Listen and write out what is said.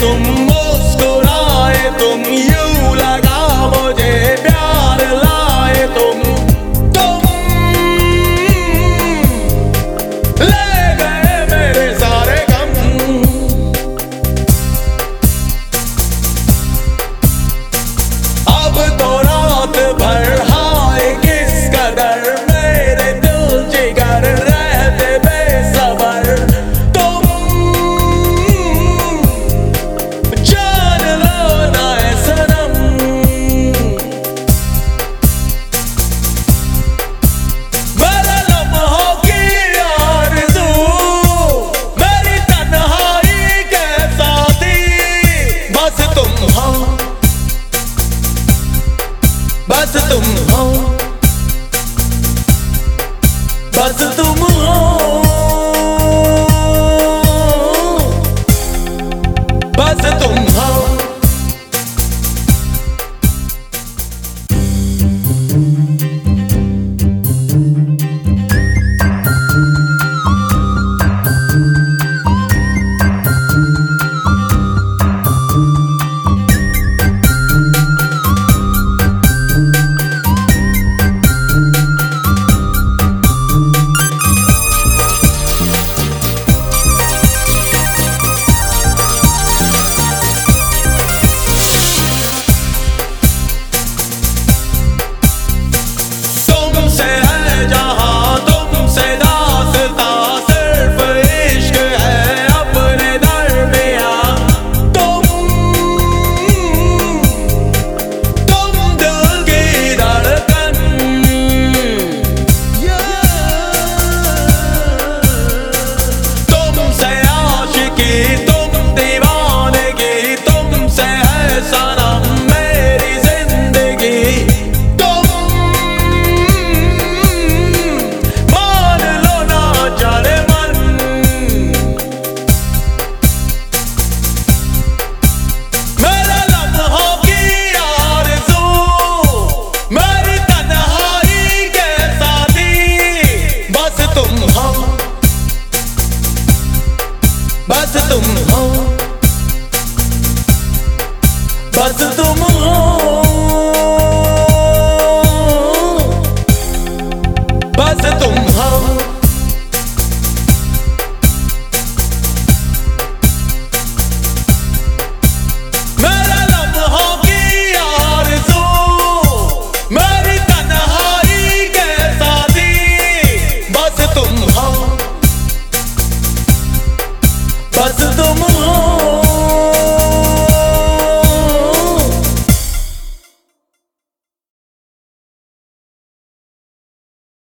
tomu बस तुम हो। बस तुम हो। बस तुम तुम हो। बस तुम हो। बस तुम हो।